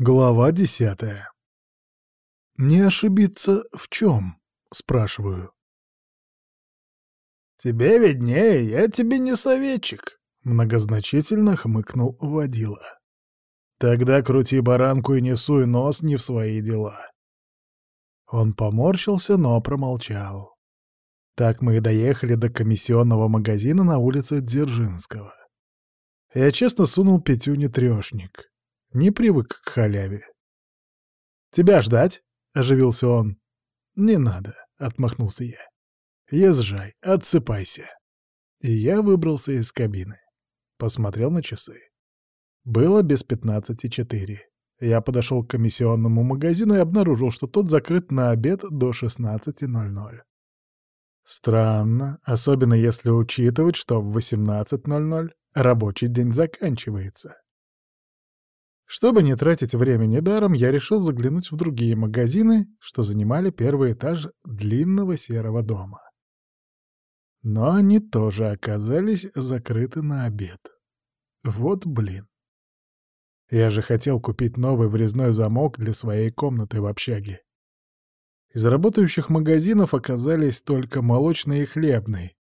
Глава десятая. «Не ошибиться в чем?» — спрашиваю. «Тебе виднее, я тебе не советчик», — многозначительно хмыкнул водила. «Тогда крути баранку и не суй нос не в свои дела». Он поморщился, но промолчал. Так мы и доехали до комиссионного магазина на улице Дзержинского. Я честно сунул Петюне трешник. Не привык к халяве. «Тебя ждать?» — оживился он. «Не надо», — отмахнулся я. «Езжай, отсыпайся». И я выбрался из кабины. Посмотрел на часы. Было без пятнадцати четыре. Я подошел к комиссионному магазину и обнаружил, что тот закрыт на обед до 16.00. Странно, особенно если учитывать, что в 18.00 рабочий день заканчивается. Чтобы не тратить времени даром, я решил заглянуть в другие магазины, что занимали первый этаж длинного серого дома. Но они тоже оказались закрыты на обед. Вот блин. Я же хотел купить новый врезной замок для своей комнаты в общаге. Из работающих магазинов оказались только молочный и хлебный,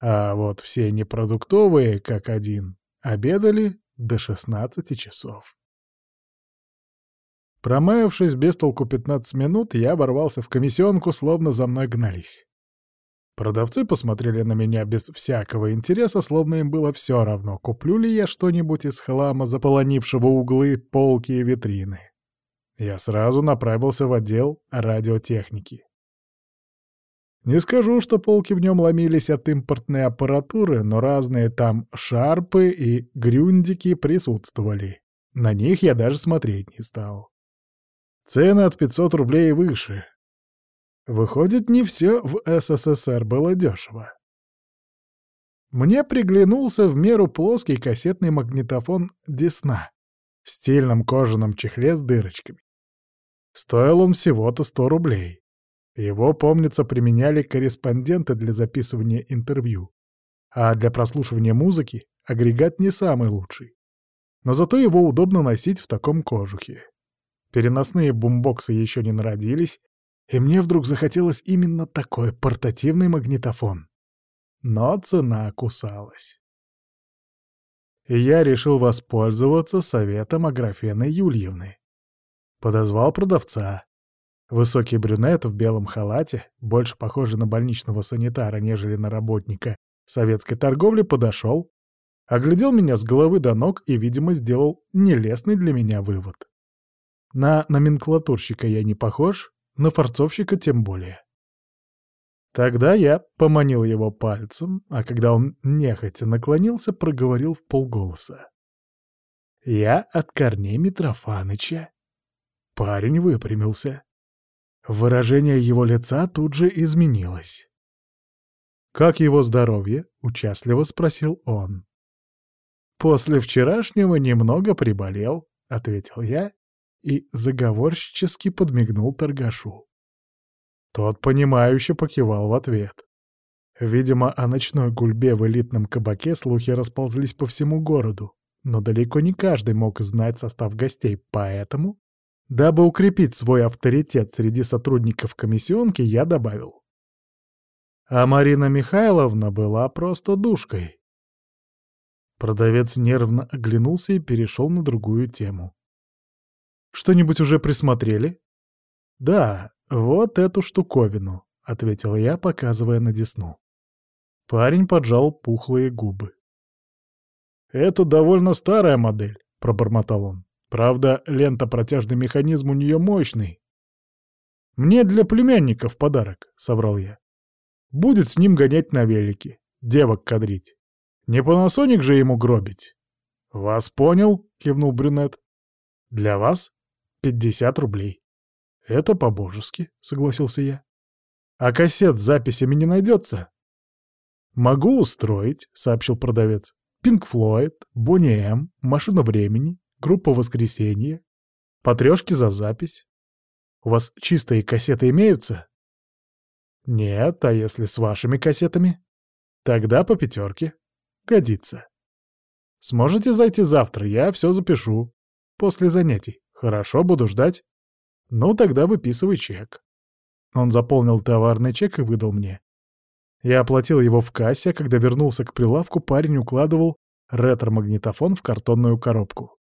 а вот все непродуктовые, как один, обедали до 16 часов. Промаявшись без толку 15 минут, я оборвался в комиссионку, словно за мной гнались. Продавцы посмотрели на меня без всякого интереса, словно им было все равно, куплю ли я что-нибудь из хлама, заполонившего углы, полки и витрины. Я сразу направился в отдел радиотехники. Не скажу, что полки в нем ломились от импортной аппаратуры, но разные там шарпы и грюндики присутствовали. На них я даже смотреть не стал. Цены от 500 рублей и выше. Выходит, не все в СССР было дешево. Мне приглянулся в меру плоский кассетный магнитофон «Десна» в стильном кожаном чехле с дырочками. Стоил он всего-то 100 рублей. Его, помнится, применяли корреспонденты для записывания интервью. А для прослушивания музыки агрегат не самый лучший. Но зато его удобно носить в таком кожухе. Переносные бумбоксы еще не народились, и мне вдруг захотелось именно такой портативный магнитофон. Но цена кусалась. И я решил воспользоваться советом Аграфены Юльевны. Подозвал продавца. Высокий брюнет в белом халате, больше похожий на больничного санитара, нежели на работника советской торговли, подошел, оглядел меня с головы до ног и, видимо, сделал нелестный для меня вывод. На номенклатурщика я не похож, на форцовщика тем более. Тогда я поманил его пальцем, а когда он нехотя наклонился, проговорил в полголоса. «Я от Корней Митрофаныча». Парень выпрямился. Выражение его лица тут же изменилось. «Как его здоровье?» — участливо спросил он. «После вчерашнего немного приболел», — ответил я и заговорщически подмигнул торгашу. Тот, понимающе покивал в ответ. Видимо, о ночной гульбе в элитном кабаке слухи расползлись по всему городу, но далеко не каждый мог знать состав гостей, поэтому, дабы укрепить свой авторитет среди сотрудников комиссионки, я добавил. А Марина Михайловна была просто душкой. Продавец нервно оглянулся и перешел на другую тему. Что-нибудь уже присмотрели?» «Да, вот эту штуковину», — ответил я, показывая на десну. Парень поджал пухлые губы. «Это довольно старая модель», — пробормотал он. «Правда, лента-протяжный механизм у нее мощный». «Мне для племянника в подарок», — соврал я. «Будет с ним гонять на велике, девок кадрить. Не Панасоник же ему гробить». «Вас понял», — кивнул брюнет. «Для вас Пятьдесят рублей. Это по-божески, согласился я. А кассет с записями не найдется? Могу устроить, сообщил продавец. Пинк Флойд, Бонни М, Машина времени, группа Воскресенье. По за запись. У вас чистые кассеты имеются? Нет, а если с вашими кассетами? Тогда по пятерке. Годится. Сможете зайти завтра, я все запишу. После занятий. Хорошо, буду ждать. Ну, тогда выписывай чек. Он заполнил товарный чек и выдал мне. Я оплатил его в кассе, а когда вернулся к прилавку, парень укладывал ретро-магнитофон в картонную коробку.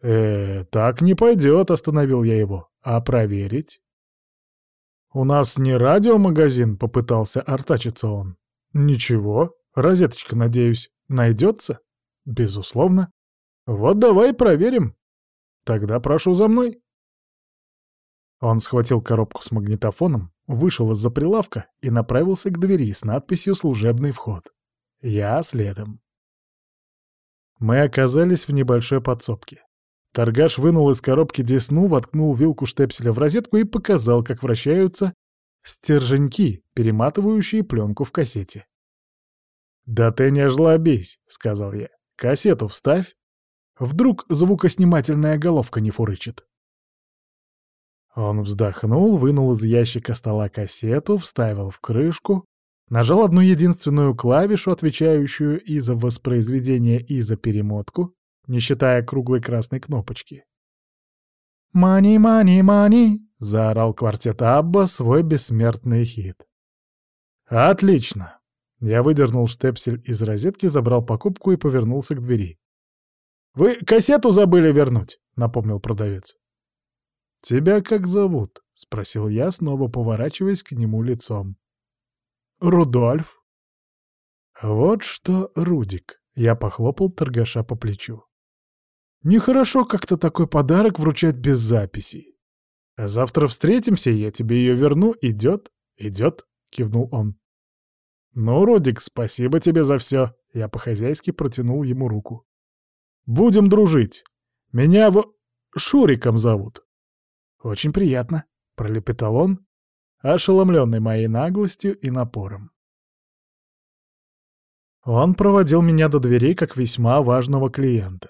«Э, так не пойдет», — остановил я его. «А проверить?» «У нас не радиомагазин», — попытался артачиться он. «Ничего, розеточка, надеюсь, найдется?» «Безусловно. Вот давай проверим. Тогда прошу за мной». Он схватил коробку с магнитофоном, вышел из-за прилавка и направился к двери с надписью «Служебный вход». Я следом. Мы оказались в небольшой подсобке. Торгаш вынул из коробки десну, воткнул вилку штепселя в розетку и показал, как вращаются стерженьки, перематывающие пленку в кассете. «Да ты не жлобись», — сказал я. «Кассету вставь. Вдруг звукоснимательная головка не фурычит». Он вздохнул, вынул из ящика стола кассету, вставил в крышку, нажал одну единственную клавишу, отвечающую и за воспроизведение, и за перемотку, не считая круглой красной кнопочки. «Мани, мани, мани!» — заорал квартет Абба свой бессмертный хит. «Отлично!» Я выдернул штепсель из розетки, забрал покупку и повернулся к двери. «Вы кассету забыли вернуть?» — напомнил продавец. «Тебя как зовут?» — спросил я, снова поворачиваясь к нему лицом. «Рудольф». «Вот что, Рудик», — я похлопал торгаша по плечу. «Нехорошо как-то такой подарок вручать без записей. Завтра встретимся, я тебе ее верну. Идет?» «Идет», — кивнул он. «Ну, Рудик, спасибо тебе за все», — я по-хозяйски протянул ему руку. «Будем дружить. Меня в... Шуриком зовут». «Очень приятно», — пролепетал он, ошеломленный моей наглостью и напором. Он проводил меня до дверей как весьма важного клиента.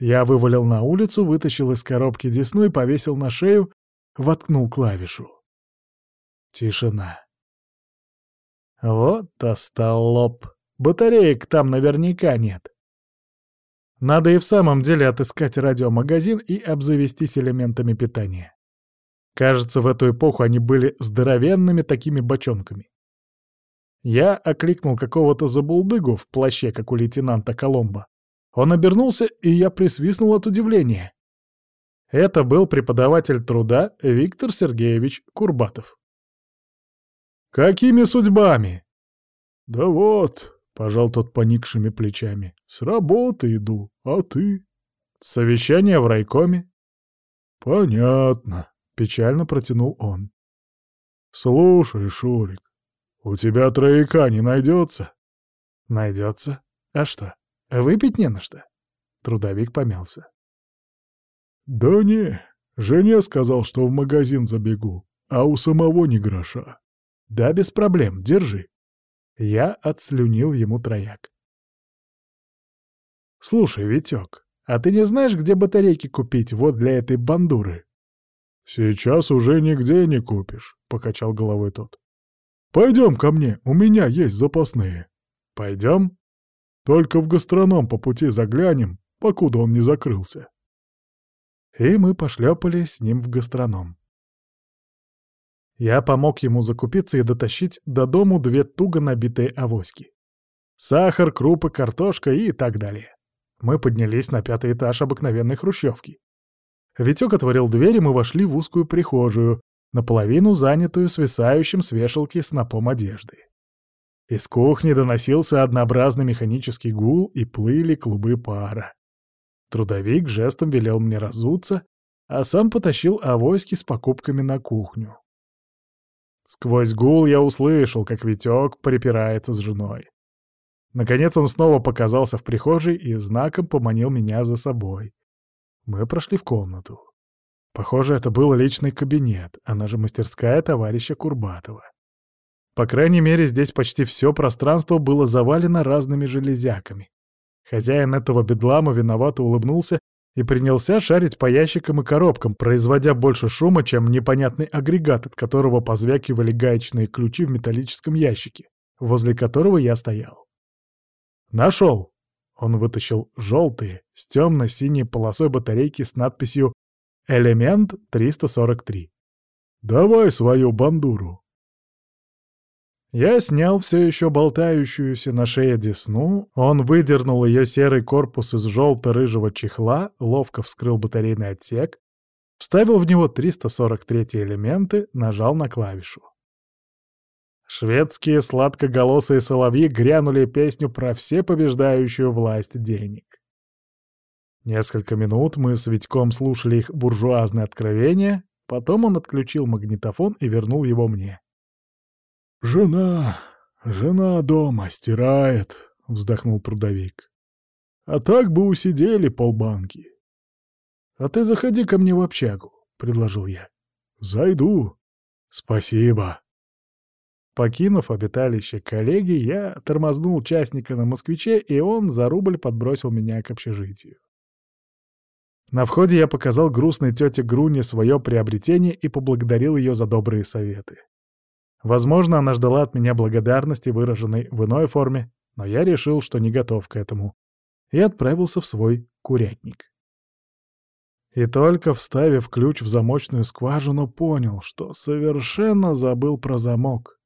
Я вывалил на улицу, вытащил из коробки десну и повесил на шею, воткнул клавишу. Тишина. Вот остолоп. Батареек там наверняка нет. Надо и в самом деле отыскать радиомагазин и обзавестись элементами питания. Кажется, в эту эпоху они были здоровенными такими бочонками. Я окликнул какого-то забулдыгу в плаще, как у лейтенанта Коломбо. Он обернулся, и я присвистнул от удивления. Это был преподаватель труда Виктор Сергеевич Курбатов. «Какими судьбами?» «Да вот», — пожал тот поникшими плечами, — «с работы иду, а ты?» «Совещание в райкоме». «Понятно», Печально протянул он. «Слушай, Шурик, у тебя трояка не найдется?» «Найдется? А что, выпить не на что?» Трудовик помялся. «Да не, жене сказал, что в магазин забегу, а у самого ни гроша». «Да, без проблем, держи». Я отслюнил ему трояк. «Слушай, Витек, а ты не знаешь, где батарейки купить вот для этой бандуры?» «Сейчас уже нигде не купишь», — покачал головой тот. «Пойдем ко мне, у меня есть запасные». «Пойдем?» «Только в гастроном по пути заглянем, покуда он не закрылся». И мы пошлепали с ним в гастроном. Я помог ему закупиться и дотащить до дому две туго набитые авоськи. Сахар, крупы, картошка и так далее. Мы поднялись на пятый этаж обыкновенной хрущевки. Витек отворил дверь, и мы вошли в узкую прихожую, наполовину занятую свисающим с вешалки снопом одежды. Из кухни доносился однообразный механический гул, и плыли клубы пара. Трудовик жестом велел мне разуться, а сам потащил авоськи с покупками на кухню. Сквозь гул я услышал, как Витек припирается с женой. Наконец он снова показался в прихожей и знаком поманил меня за собой. Мы прошли в комнату. Похоже, это был личный кабинет, она же мастерская товарища Курбатова. По крайней мере, здесь почти все пространство было завалено разными железяками. Хозяин этого бедлама виновато улыбнулся и принялся шарить по ящикам и коробкам, производя больше шума, чем непонятный агрегат, от которого позвякивали гаечные ключи в металлическом ящике, возле которого я стоял. «Нашел!» Он вытащил желтые, с темно-синей полосой батарейки с надписью Элемент 343. «Давай свою бандуру». Я снял все еще болтающуюся на шее десну, он выдернул ее серый корпус из желто-рыжего чехла, ловко вскрыл батарейный отсек, вставил в него 343 элементы, нажал на клавишу. Шведские сладкоголосые соловьи грянули песню про всепобеждающую власть денег. Несколько минут мы с Витьком слушали их буржуазные откровения, потом он отключил магнитофон и вернул его мне. «Жена, жена дома стирает», — вздохнул трудовик. «А так бы усидели полбанки». «А ты заходи ко мне в общагу», — предложил я. «Зайду. Спасибо». Покинув обиталище коллеги, я тормознул участника на москвиче, и он за рубль подбросил меня к общежитию. На входе я показал грустной тете Груне свое приобретение и поблагодарил ее за добрые советы. Возможно, она ждала от меня благодарности, выраженной в иной форме, но я решил, что не готов к этому, и отправился в свой курятник. И только вставив ключ в замочную скважину, понял, что совершенно забыл про замок.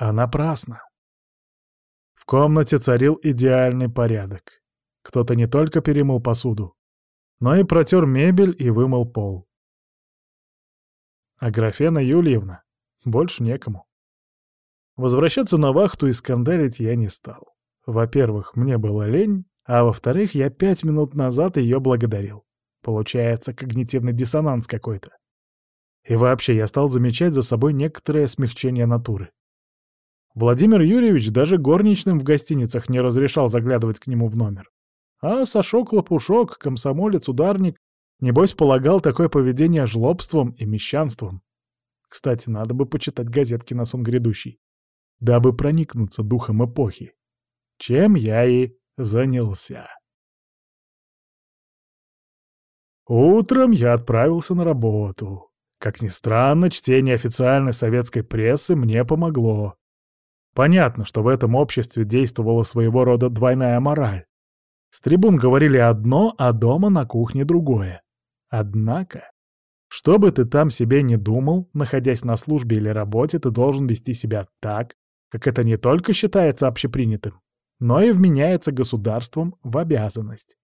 А напрасно. В комнате царил идеальный порядок. Кто-то не только перемыл посуду, но и протер мебель и вымыл пол. А Графена Юльевна больше некому. Возвращаться на вахту и скандалить я не стал. Во-первых, мне было лень, а во-вторых, я пять минут назад ее благодарил. Получается, когнитивный диссонанс какой-то. И вообще, я стал замечать за собой некоторое смягчение натуры. Владимир Юрьевич даже горничным в гостиницах не разрешал заглядывать к нему в номер. А Сашок-лопушок, комсомолец-ударник, небось полагал такое поведение жлобством и мещанством. Кстати, надо бы почитать газетки на сон грядущий, дабы проникнуться духом эпохи. Чем я и занялся. Утром я отправился на работу. Как ни странно, чтение официальной советской прессы мне помогло. Понятно, что в этом обществе действовала своего рода двойная мораль. С трибун говорили одно, а дома на кухне другое. Однако что бы ты там себе не думал, находясь на службе или работе, ты должен вести себя так, как это не только считается общепринятым, но и вменяется государством в обязанность.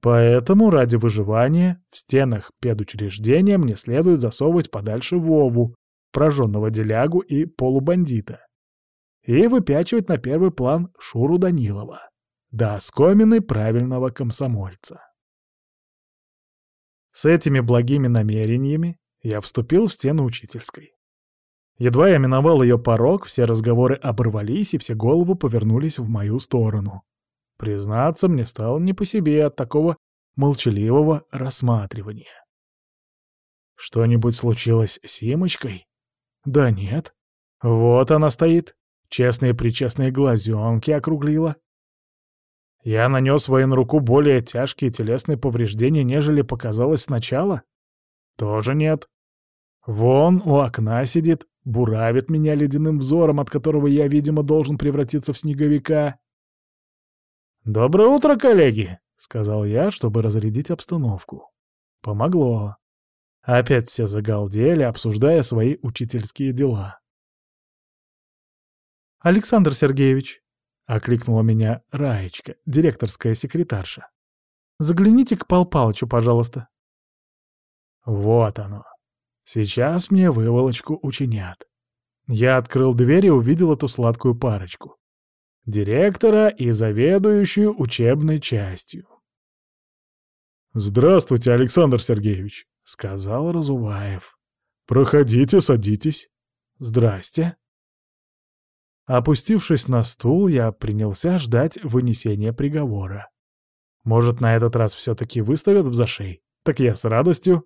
Поэтому ради выживания в стенах педучреждения мне следует засовывать подальше Вову, прожженного делягу и полубандита, и выпячивать на первый план Шуру Данилова, да оскомины правильного комсомольца. С этими благими намерениями я вступил в стену учительской. Едва я миновал ее порог, все разговоры оборвались, и все головы повернулись в мою сторону. Признаться, мне стало не по себе от такого молчаливого рассматривания. Что-нибудь случилось с Имочкой? Да нет. Вот она стоит, честные-причестные глазенки округлила, я нанес военруку более тяжкие телесные повреждения, нежели показалось сначала? Тоже нет. Вон у окна сидит, буравит меня ледяным взором, от которого я, видимо, должен превратиться в снеговика. «Доброе утро, коллеги!» — сказал я, чтобы разрядить обстановку. Помогло. Опять все загалдели, обсуждая свои учительские дела. «Александр Сергеевич», — окликнула меня Раечка, директорская секретарша. «Загляните к Пал Палычу, пожалуйста». Вот оно. Сейчас мне выволочку учинят. Я открыл дверь и увидел эту сладкую парочку. Директора и заведующую учебной частью. «Здравствуйте, Александр Сергеевич», — сказал Разуваев. «Проходите, садитесь». «Здрасте», Опустившись на стул, я принялся ждать вынесения приговора. Может, на этот раз все-таки выставят в зашей? Так я с радостью.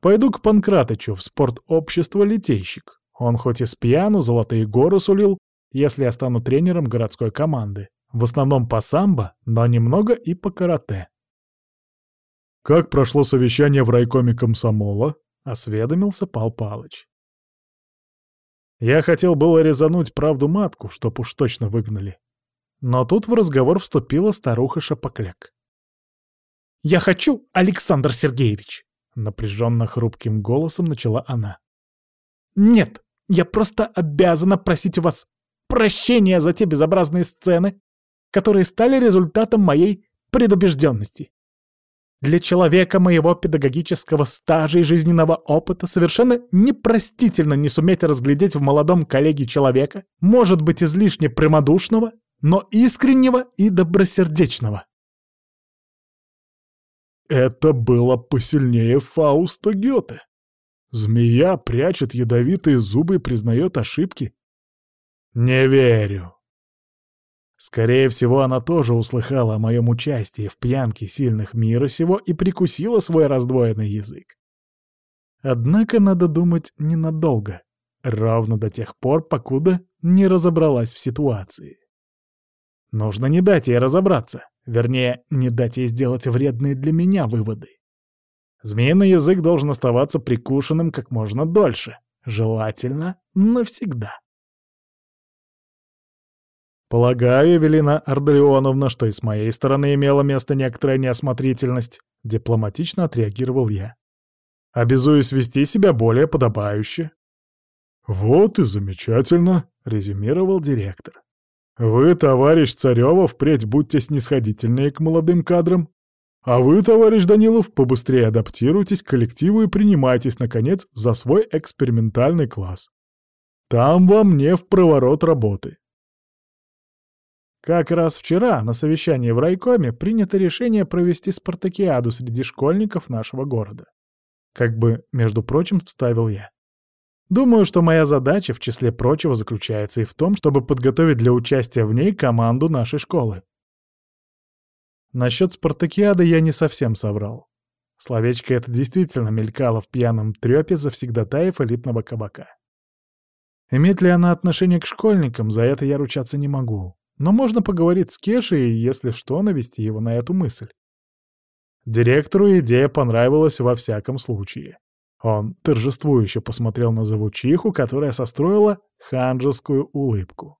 Пойду к Панкратычу в спорт-общество «Литейщик». Он хоть и с пьяну золотые горы сулил, если я стану тренером городской команды. В основном по самбо, но немного и по карате. «Как прошло совещание в райкоме комсомола?» — осведомился Пал Палыч. Я хотел было резануть правду матку, чтоб уж точно выгнали. Но тут в разговор вступила старуха Шапокляк. «Я хочу, Александр Сергеевич!» — напряженно хрупким голосом начала она. «Нет, я просто обязана просить у вас прощения за те безобразные сцены, которые стали результатом моей предубежденности. Для человека моего педагогического стажа и жизненного опыта совершенно непростительно не суметь разглядеть в молодом коллеге человека, может быть излишне прямодушного, но искреннего и добросердечного. Это было посильнее Фауста Гёте. Змея прячет ядовитые зубы и признает ошибки. Не верю. Скорее всего, она тоже услыхала о моем участии в пьянке сильных мира сего и прикусила свой раздвоенный язык. Однако надо думать ненадолго, ровно до тех пор, покуда не разобралась в ситуации. Нужно не дать ей разобраться, вернее, не дать ей сделать вредные для меня выводы. Змеиный язык должен оставаться прикушенным как можно дольше, желательно навсегда. «Полагаю, Эвелина Ардалионовна, что и с моей стороны имела место некоторая неосмотрительность», — дипломатично отреагировал я. «Обязуюсь вести себя более подобающе». «Вот и замечательно», — резюмировал директор. «Вы, товарищ Царёва, впредь будьте снисходительнее к молодым кадрам. А вы, товарищ Данилов, побыстрее адаптируйтесь к коллективу и принимайтесь, наконец, за свой экспериментальный класс. Там вам не в проворот работы. Как раз вчера на совещании в райкоме принято решение провести спартакиаду среди школьников нашего города. Как бы, между прочим, вставил я. Думаю, что моя задача, в числе прочего, заключается и в том, чтобы подготовить для участия в ней команду нашей школы. Насчет спартакиады я не совсем соврал. Словечко это действительно мелькало в пьяном трёпе завсегдатаев элитного кабака. Имеет ли она отношение к школьникам, за это я ручаться не могу. Но можно поговорить с Кешей и, если что, навести его на эту мысль. Директору идея понравилась во всяком случае. Он торжествующе посмотрел на завучиху, которая состроила ханжескую улыбку.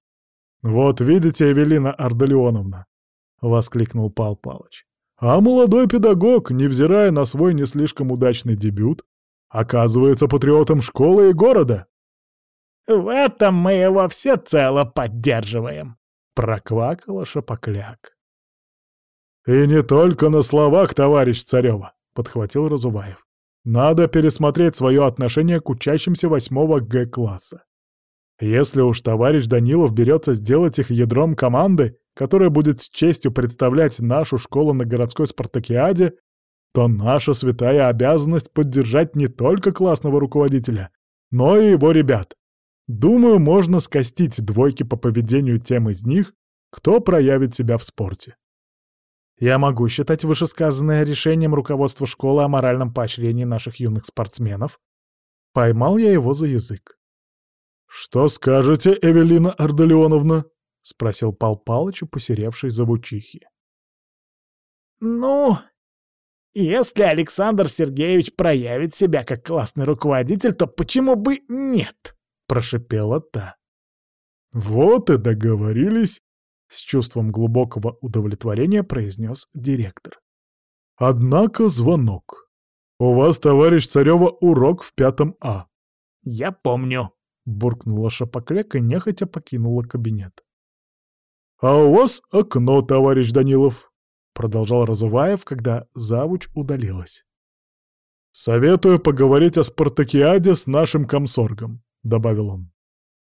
«Вот видите, Эвелина Ардалионовна!» — воскликнул Пал Палыч. «А молодой педагог, невзирая на свой не слишком удачный дебют, оказывается патриотом школы и города!» «В этом мы его всецело поддерживаем!» Проквакала шапокляк. «И не только на словах, товарищ Царёва», — подхватил Разуваев. «Надо пересмотреть свое отношение к учащимся восьмого Г-класса. Если уж товарищ Данилов берется сделать их ядром команды, которая будет с честью представлять нашу школу на городской спартакиаде, то наша святая обязанность поддержать не только классного руководителя, но и его ребят. Думаю, можно скостить двойки по поведению тем из них, кто проявит себя в спорте. Я могу считать вышесказанное решением руководства школы о моральном поощрении наших юных спортсменов. Поймал я его за язык. «Что скажете, Эвелина Ардалионовна?» — спросил Пал Палыч у посеревшей завучихи. «Ну, если Александр Сергеевич проявит себя как классный руководитель, то почему бы нет?» Прошипела та. «Вот и договорились», — с чувством глубокого удовлетворения произнес директор. «Однако звонок. У вас, товарищ Царёва, урок в пятом А». «Я помню», — буркнула Шапокляк и нехотя покинула кабинет. «А у вас окно, товарищ Данилов», — продолжал Разуваев, когда завуч удалилась. «Советую поговорить о спартакиаде с нашим комсоргом. — добавил он.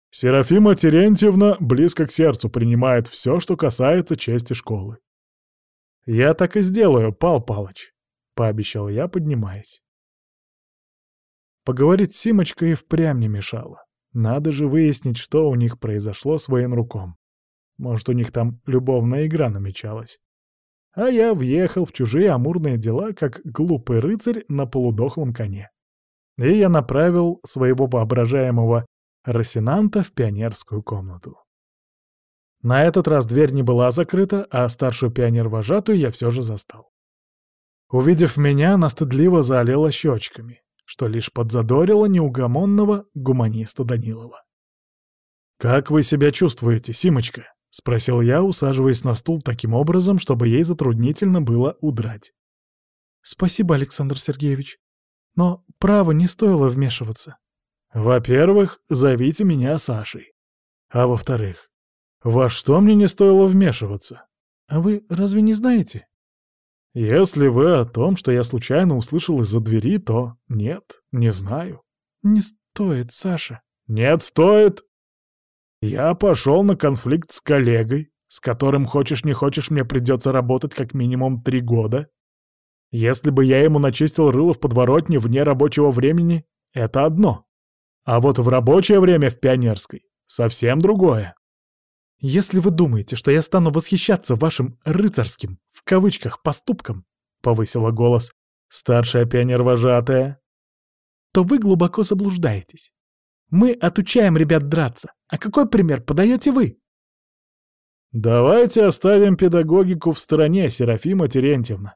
«Серафима Терентьевна близко к сердцу принимает все, что касается чести школы». «Я так и сделаю, Пал Палыч», — пообещал я, поднимаясь. Поговорить с Симочкой впрямь не мешало. Надо же выяснить, что у них произошло с военруком. Может, у них там любовная игра намечалась. А я въехал в чужие амурные дела, как глупый рыцарь на полудохлом коне и я направил своего воображаемого Росинанта в пионерскую комнату. На этот раз дверь не была закрыта, а старшую пионер-вожатую я все же застал. Увидев меня, она стыдливо залила щечками, что лишь подзадорило неугомонного гуманиста Данилова. «Как вы себя чувствуете, Симочка?» — спросил я, усаживаясь на стул таким образом, чтобы ей затруднительно было удрать. «Спасибо, Александр Сергеевич», Но право не стоило вмешиваться. Во-первых, зовите меня Сашей. А во-вторых, во что мне не стоило вмешиваться? А вы разве не знаете? Если вы о том, что я случайно услышал из-за двери, то нет, не знаю. Не стоит, Саша. Нет, стоит. Я пошел на конфликт с коллегой, с которым хочешь не хочешь мне придется работать как минимум три года. Если бы я ему начистил рыло в подворотне вне рабочего времени, это одно. А вот в рабочее время в пионерской совсем другое. Если вы думаете, что я стану восхищаться вашим «рыцарским» в кавычках поступком, повысила голос старшая пионер-вожатая, то вы глубоко заблуждаетесь. Мы отучаем ребят драться. А какой пример подаете вы? Давайте оставим педагогику в стороне, Серафима Терентьевна.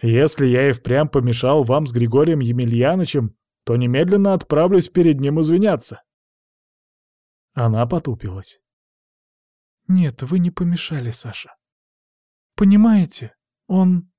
Если я и впрямь помешал вам с Григорием Емельяновичем, то немедленно отправлюсь перед ним извиняться. Она потупилась. Нет, вы не помешали, Саша. Понимаете, он